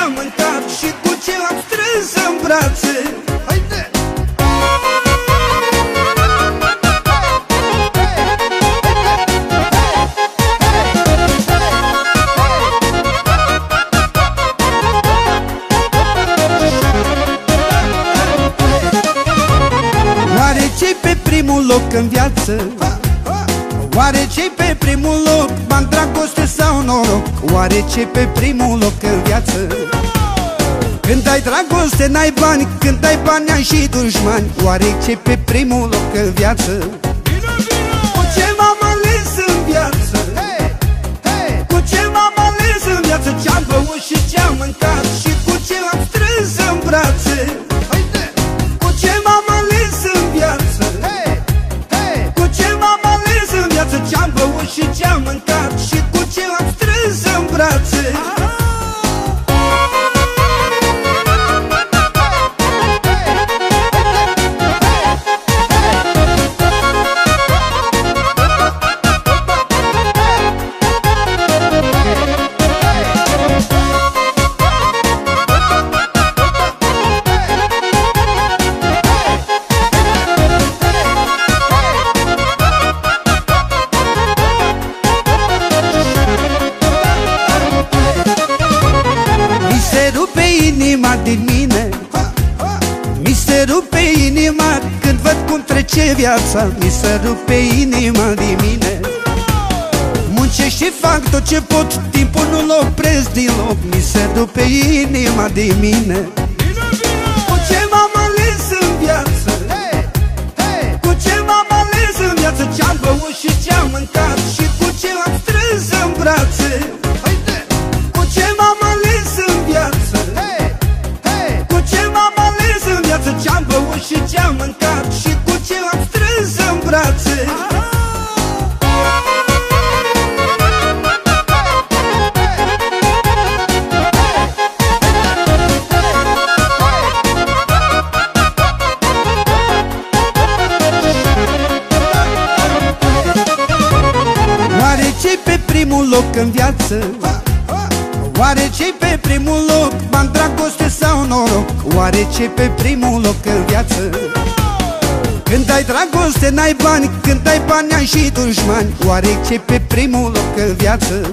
ce-am băut și ce-am mâncat Și cu ce am strâns în brațe Haide! Oare ce pe primul loc în viață? Oare ce pe primul loc? Bani, dragoste sau noroc? Oare ce pe primul loc în viață? Când ai dragoste n-ai bani Când ai bani ai și dușmani Oare ce pe primul loc în viață? Cu ce m-am ales în viață? Cu ce m-am ales în viață? Ce-am băut și ce-am mâncat Și cu ce am strâns în brațe rupe inima din mine. Mi se rupe inima când văd cum trece viața. Mi se rupe inima din mine. Muncesc și fac tot ce pot Timpul nu-l opresc din loc Mi se rupe inima din mine viață Ce-am băut și ce-am mâncat Și cu ce am strâns în brațe Oare ce pe primul loc în viață? Oare ce pe primul loc? Bani, dragoste sau noroc? Oare ce pe primul loc în viață? Când ai dragoste n-ai bani Când ai bani ai și dușmani Oare ce pe primul loc în viață?